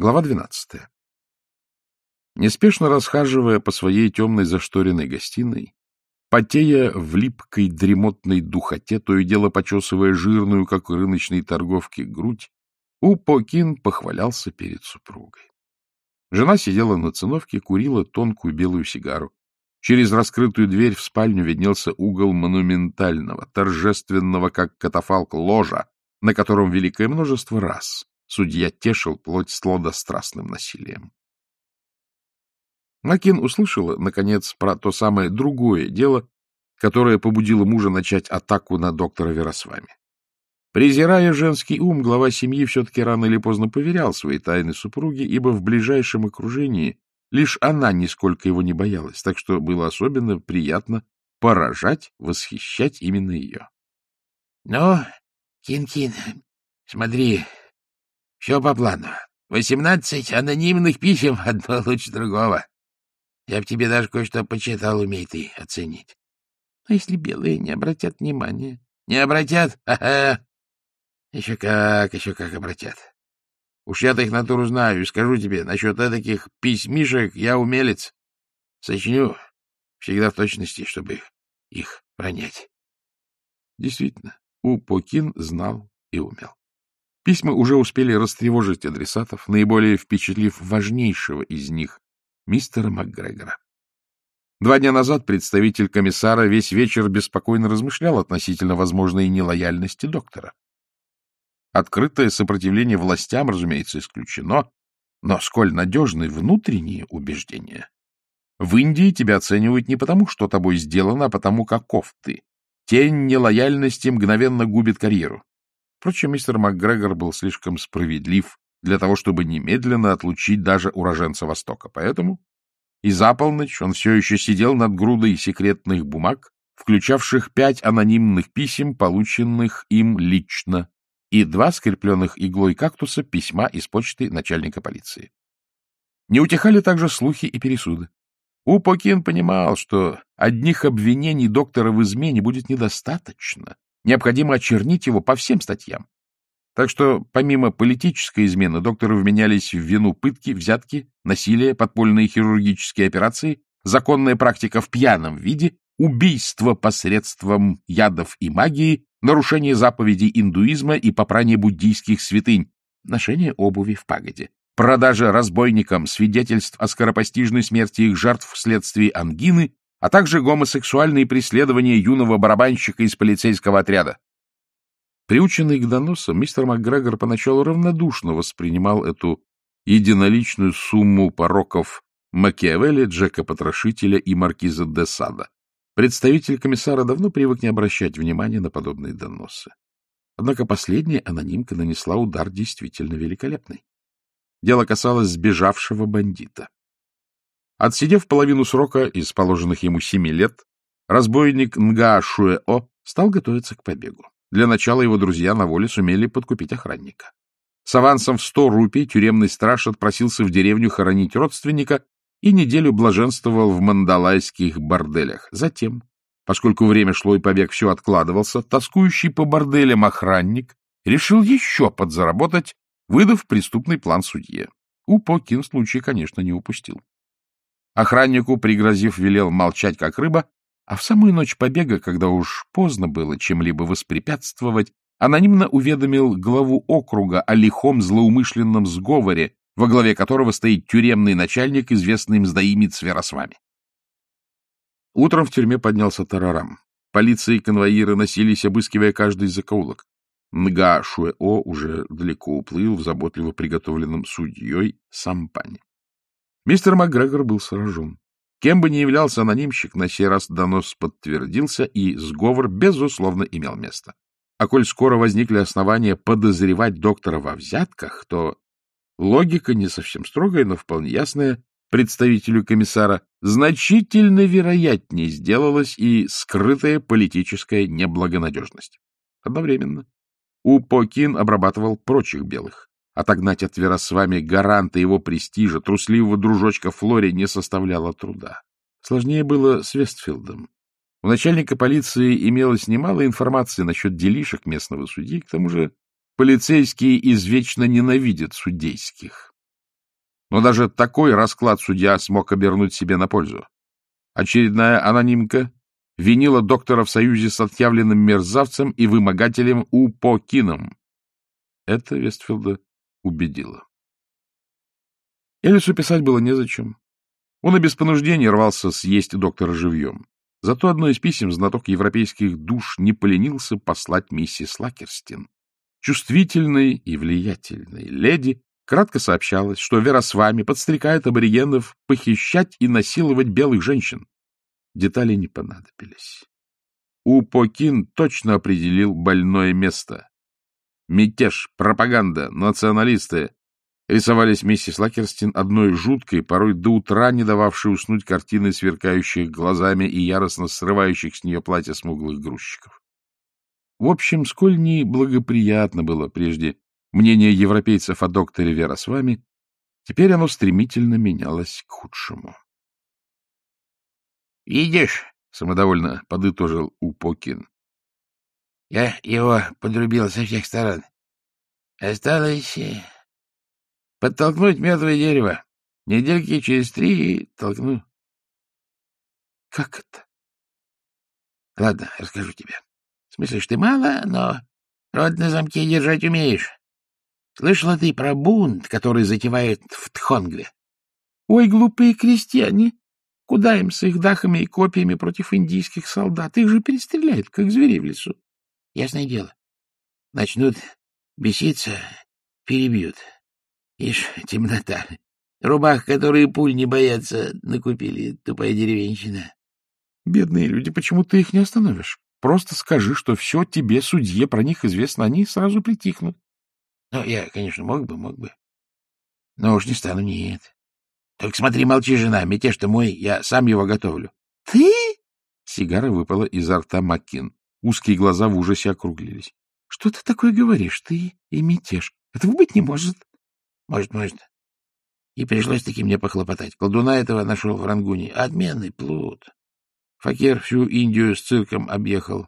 Глава двенадцатая. Неспешно расхаживая по своей темной зашторенной гостиной, потея в липкой дремотной духоте, то и дело почесывая жирную, как у рыночной торговки, грудь, Упокин похвалялся перед супругой. Жена сидела на циновке, курила тонкую белую сигару. Через раскрытую дверь в спальню виднелся угол монументального, торжественного, как катафалк, ложа, на котором великое множество раз Судья тешил плоть сладострастным насилием. Макин услышала, наконец, про то самое другое дело, которое побудило мужа начать атаку на доктора Веросвами. Презирая женский ум, глава семьи все-таки рано или поздно поверял свои тайны супруги, ибо в ближайшем окружении лишь она нисколько его не боялась, так что было особенно приятно поражать, восхищать именно ее. — Ну, Кин-Кин, смотри, все по плану. Восемнадцать анонимных писем, одно лучше другого. Я в тебе даже кое-что почитал, умей ты оценить. А если белые не обратят внимания? Не обратят? Ха-ха! Еще как, еще как обратят. Уж я-то их натуру знаю и скажу тебе, насчет таких письмишек я умелец. Сочиню всегда в точности, чтобы их пронять. Действительно, Упокин знал и умел. Письма уже успели растревожить адресатов, наиболее впечатлив важнейшего из них, мистера МакГрегора. Два дня назад представитель комиссара весь вечер беспокойно размышлял относительно возможной нелояльности доктора. Открытое сопротивление властям, разумеется, исключено, но сколь надежны внутренние убеждения. В Индии тебя оценивают не потому, что тобой сделано, а потому, каков ты. Тень нелояльности мгновенно губит карьеру. Впрочем, мистер МакГрегор был слишком справедлив для того, чтобы немедленно отлучить даже уроженца Востока. Поэтому и за полночь он все еще сидел над грудой секретных бумаг, включавших пять анонимных писем, полученных им лично, и два скрепленных иглой кактуса письма из почты начальника полиции. Не утихали также слухи и пересуды. Упокин понимал, что одних обвинений доктора в измене будет недостаточно, Необходимо очернить его по всем статьям. Так что, помимо политической измены, доктору вменялись в вину пытки, взятки, насилие, подпольные хирургические операции, законная практика в пьяном виде, убийство посредством ядов и магии, нарушение заповедей индуизма и попрание буддийских святынь, ношение обуви в пагоде, продажа разбойникам свидетельств о скоропостижной смерти их жертв вследствие ангины а также гомосексуальные преследования юного барабанщика из полицейского отряда. Приученный к доносам, мистер МакГрегор поначалу равнодушно воспринимал эту единоличную сумму пороков Макиавелли, Джека Потрошителя и Маркиза де Сада. Представитель комиссара давно привык не обращать внимания на подобные доносы. Однако последняя анонимка нанесла удар действительно великолепный. Дело касалось сбежавшего бандита. Отсидев половину срока из положенных ему семи лет, разбойник Нга Шуэо стал готовиться к побегу. Для начала его друзья на воле сумели подкупить охранника. С авансом в сто рупий тюремный страж отпросился в деревню хоронить родственника и неделю блаженствовал в мандалайских борделях. Затем, поскольку время шло и побег все откладывался, тоскующий по борделям охранник решил еще подзаработать, выдав преступный план судье. Упокин случай, конечно, не упустил. Охраннику, пригрозив, велел молчать, как рыба, а в самую ночь побега, когда уж поздно было чем-либо воспрепятствовать, анонимно уведомил главу округа о лихом злоумышленном сговоре, во главе которого стоит тюремный начальник, известный им сдаимец Веросвами. Утром в тюрьме поднялся тарарам. Полиция и конвоиры носились, обыскивая каждый закоулок. Нга Шуэо уже далеко уплыл в заботливо приготовленном судьей сампане. Мистер МакГрегор был сражен. Кем бы ни являлся анонимщик, на сей раз донос подтвердился, и сговор, безусловно, имел место. А коль скоро возникли основания подозревать доктора во взятках, то логика не совсем строгая, но вполне ясная представителю комиссара значительно вероятнее сделалась и скрытая политическая неблагонадежность. Одновременно Упокин обрабатывал прочих белых. Отогнать от Веросвами гаранта его престижа, трусливого дружочка Флори, не составляло труда. Сложнее было с Вестфилдом. У начальника полиции имелось немало информации насчет делишек местного судьи, к тому же полицейские извечно ненавидят судейских. Но даже такой расклад судья смог обернуть себе на пользу. Очередная анонимка винила доктора в союзе с отъявленным мерзавцем и вымогателем Упокином. Это Вестфилда убедило. Элису писать было незачем. Он и без понуждения рвался съесть доктора живьем. Зато одно из писем знаток европейских душ не поленился послать миссис Лакерстин. Чувствительной и влиятельной леди кратко сообщалось, что Вера с вами подстрекает аборигенов похищать и насиловать белых женщин. Детали не понадобились. Упокин точно определил больное место. Мятеж, пропаганда, националисты рисовались миссис Лакерстин одной жуткой, порой до утра не дававшей уснуть картиной сверкающих глазами и яростно срывающих с нее платья смуглых грузчиков. В общем, сколь не благоприятно было прежде мнение европейцев о докторе Вера с вами, теперь оно стремительно менялось к худшему. — Видишь, — самодовольно подытожил Упокин. — Я его подрубил со всех сторон. Осталось подтолкнуть мертвое дерево. Недельки через три толкну. — Как это? — Ладно, расскажу тебе. Смыслишь, ты мало, но рот на замке держать умеешь. Слышала ты про бунт, который затевает в Тхонгве? Ой, глупые крестьяне! Куда им с их дахами и копьями против индийских солдат? Их же перестреляют, как зверей в лесу. Ясное дело. Начнут беситься, перебьют. Ишь, темнота. Рубах, которые пуль не боятся, накупили, тупая деревенщина. Бедные люди, почему ты их не остановишь? Просто скажи, что все тебе, судье, про них известно, они сразу притихнут. Ну, я, конечно, мог бы, мог бы. Но уж не стану, нет. Только смотри, молчи, жена, мятеж-то мой, я сам его готовлю. — Ты? Сигара выпала изо рта Маккин. Узкие глаза в ужасе округлились. — Что ты такое говоришь? Ты и мятеж. Этого быть не может. — Может, может. И пришлось-таки мне похлопотать. Колдуна этого нашел в Рангуне. Отменный плут. Факир всю Индию с цирком объехал.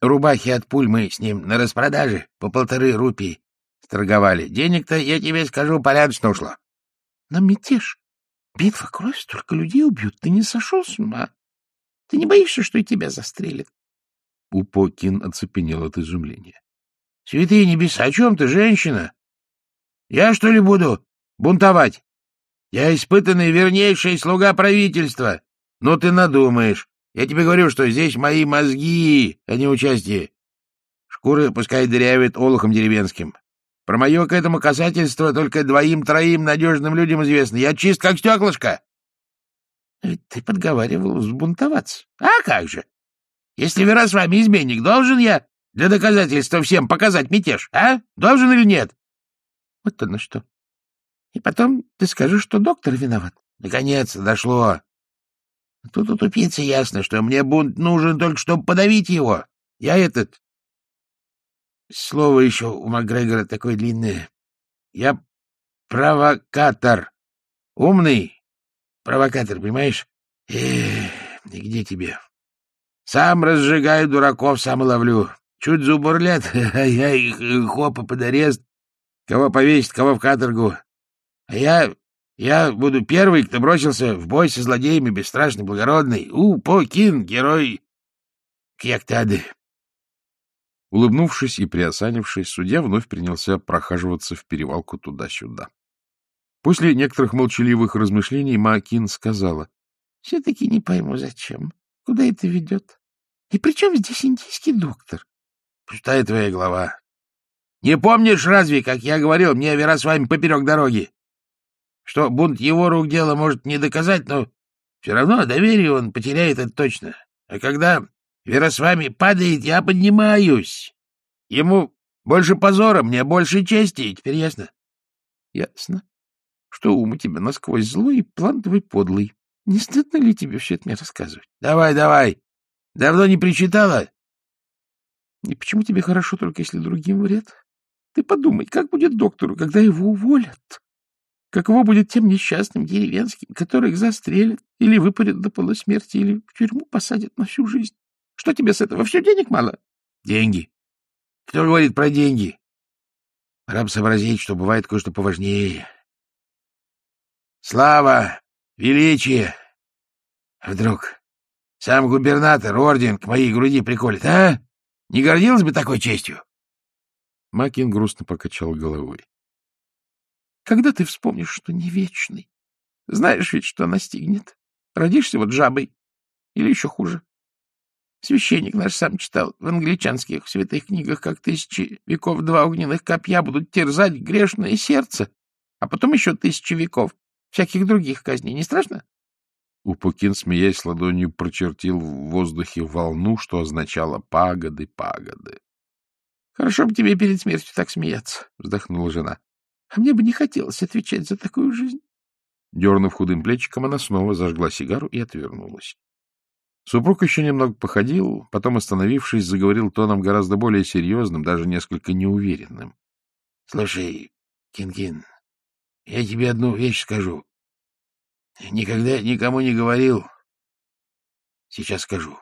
Рубахи от пуль мы с ним на распродаже по полторы рупии торговали. Денег-то, я тебе скажу, порядочно ушло. — Но мятеж Битва кровь, столько людей убьют. Ты не сошел с ума? Ты не боишься, что и тебя застрелят? Упокин оцепенел от изумления. — Святые небеса, о чем ты, женщина? Я, что ли, буду бунтовать? Я испытанный вернейший слуга правительства. Ну, ты надумаешь. Я тебе говорю, что здесь мои мозги, а не участие. Шкуры пускай дырявят олухом деревенским. Про мое к этому касательство только двоим-троим надежным людям известно. Я чист, как стеклышко. — Ты подговаривал взбунтоваться. — А как же? Если Вера с вами изменник, должен я для доказательства всем показать мятеж, а? Должен или нет? — Вот оно что. И потом ты скажешь, что доктор виноват. — Наконец дошло. Тут у тупицы ясно, что мне бунт нужен только, чтобы подавить его. Я этот Слово еще у Макгрегора такое длинное. Я провокатор. Умный провокатор, понимаешь? Эх, и где тебе? Сам разжигаю дураков, сам ловлю. Чуть зубурлят, а я их э, хопа под арест. Кого повесить, кого в каторгу. А я... я буду первый, кто бросился в бой со злодеями, бесстрашный, благородный. У, Покин, герой Кьяктады. Улыбнувшись и приосанившись, судья вновь принялся прохаживаться в перевалку туда-сюда. После некоторых молчаливых размышлений Макин сказала. — Все-таки не пойму, зачем. Куда это ведет? И при чем здесь индийский доктор? — Пустая твоя голова. Не помнишь разве, как я говорил, мне Вера с вами поперек дороги? Что бунт его рук дело может не доказать, но все равно доверие он потеряет это точно. А когда Вера с вами падает, я поднимаюсь. Ему больше позора, мне больше чести. Теперь ясно? — Ясно. Что ум у тебя насквозь злой и план твой подлый. Не стыдно ли тебе все это мне рассказывать? — Давай, давай. Давно не причитала? — И почему тебе хорошо, только если другим вред? Ты подумай, как будет доктору, когда его уволят? Каково будет тем несчастным деревенским, которых застрелят или выпарят до полусмерти, или в тюрьму посадят на всю жизнь? Что тебе с этого? Все денег мало? Деньги. Кто говорит про деньги? Пора бы сообразить, что бывает кое-что поважнее. слава, величие. Вдруг сам губернатор орден к моей груди приколет, а? Не гордилась бы такой честью? Макин грустно покачал головой. — Когда ты вспомнишь, что не вечный? Знаешь ведь, что настигнет. Родишься вот жабой. Или еще хуже. Священник наш сам читал в англичанских святых книгах, как тысячи веков два огненных копья будут терзать грешное сердце, а потом еще тысячи веков всяких других казней. Не страшно? Упукин, смеясь ладонью, прочертил в воздухе волну, что означало «пагоды, пагоды». — Хорошо бы тебе перед смертью так смеяться, — вздохнула жена. — А мне бы не хотелось отвечать за такую жизнь. Дернув худым плечиком, она снова зажгла сигару и отвернулась. Супруг еще немного походил, потом, остановившись, заговорил тоном гораздо более серьезным, даже несколько неуверенным. — Слушай, Кинкин, я тебе одну вещь скажу. Никогда никому не говорил. Сейчас скажу.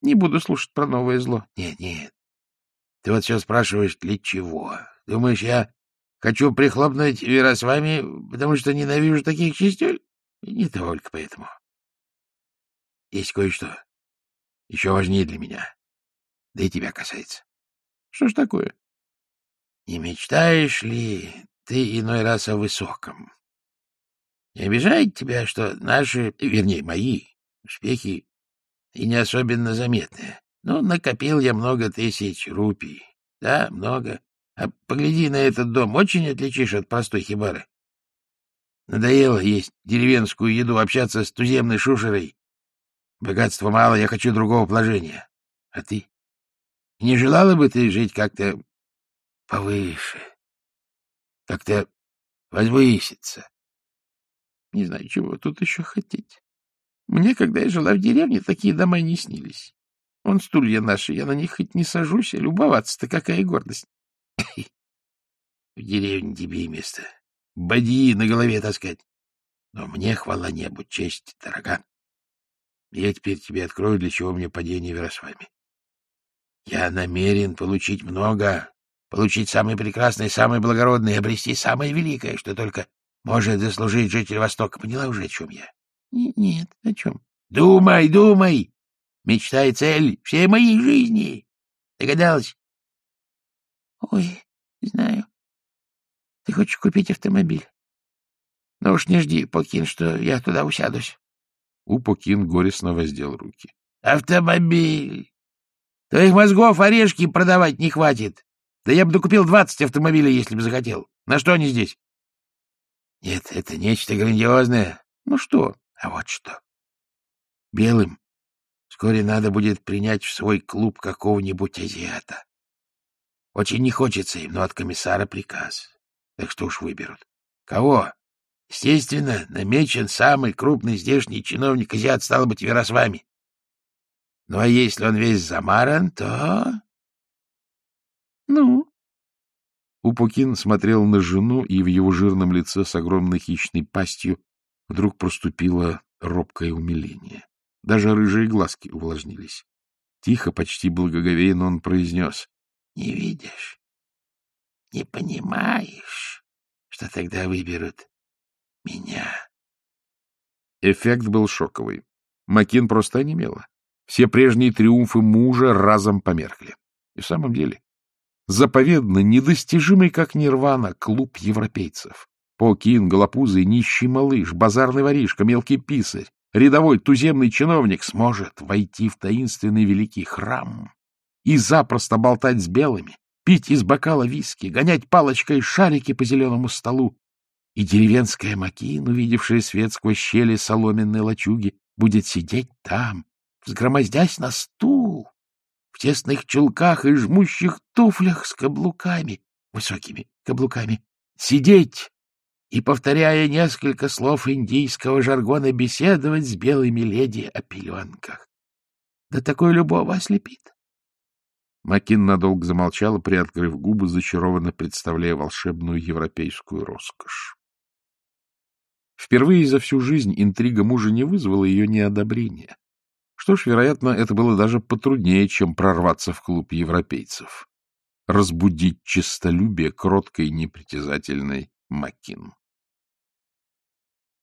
Не буду слушать про новое зло. Нет, нет. Ты вот все спрашиваешь, для чего? Думаешь, я хочу прихлопнуть Вера с вами, потому что ненавижу таких чистюль? Не только поэтому. Есть кое-что еще важнее для меня. Да и тебя касается. Что ж такое? Не мечтаешь ли ты иной раз о высоком? Не обижает тебя, что наши, вернее, мои успехи и не особенно заметные. Ну, накопил я много тысяч рупий. Да, много. А погляди на этот дом, очень отличишь от простой хибары. Надоело есть деревенскую еду, общаться с туземной шушерой. Богатства мало, я хочу другого положения. А ты? Не желала бы ты жить как-то повыше? Как-то возвыситься? Не знаю, чего тут еще хотеть. Мне, когда я жила в деревне, такие дома не снились. Вон стулья наши, я на них хоть не сажусь, а любоваться-то какая гордость. В деревне тебе и место. Бадьи на голове таскать. Но мне, хвала небу, честь дорога. Я теперь тебе открою, для чего мне падение в Ярославе. Я намерен получить много, получить самое прекрасное, самое благородное обрести самое великое, что только может заслужить житель Востока. Поняла уже, о чем я? — Нет, о чем? — Думай, думай! Мечта и цель всей моей жизни. Догадалась? — Ой, знаю. Ты хочешь купить автомобиль? Ну уж не жди, Покин, что я туда усядусь. Упокин горестно воздел руки. — Автомобиль! Твоих мозгов орешки продавать не хватит. Да я бы докупил двадцать автомобилей, если бы захотел. На что они здесь? Нет, это нечто грандиозное. Ну что? А вот что. Белым вскоре надо будет принять в свой клуб какого-нибудь азиата. Очень не хочется им, но от комиссара приказ. Так что уж выберут. Кого? Естественно, намечен самый крупный здешний чиновник азиат, стало быть, Вера с вами. Ну, а если он весь замаран, то... Ну? Упукин смотрел на жену, и в его жирном лице с огромной хищной пастью вдруг проступило робкое умиление. Даже рыжие глазки увлажнились. Тихо, почти благоговейно он произнес. — Не видишь, не понимаешь, что тогда выберут меня. Эффект был шоковый. Макин просто онемела. Все прежние триумфы мужа разом померкли. И в самом деле, заповедно недостижимый, как нирвана, клуб европейцев. Покин, голопузый, нищий малыш, базарный воришка, мелкий писарь, рядовой туземный чиновник сможет войти в таинственный великий храм и запросто болтать с белыми, пить из бокала виски, гонять палочкой шарики по зеленому столу. И деревенская Макин, увидевшая свет сквозь щели соломенной лачуги, будет сидеть там, взгромоздясь на стул, в тесных чулках и жмущих туфлях с каблуками, высокими каблуками, сидеть и, повторяя несколько слов индийского жаргона, беседовать с белыми леди о пеленках. Да такое любого ослепит. Макин надолго замолчала, приоткрыв губы, зачарованно представляя волшебную европейскую роскошь. Впервые за всю жизнь интрига мужа не вызвала ее неодобрения. Что ж, вероятно, это было даже потруднее, чем прорваться в клуб европейцев. Разбудить честолюбие кроткой непритязательной Макин.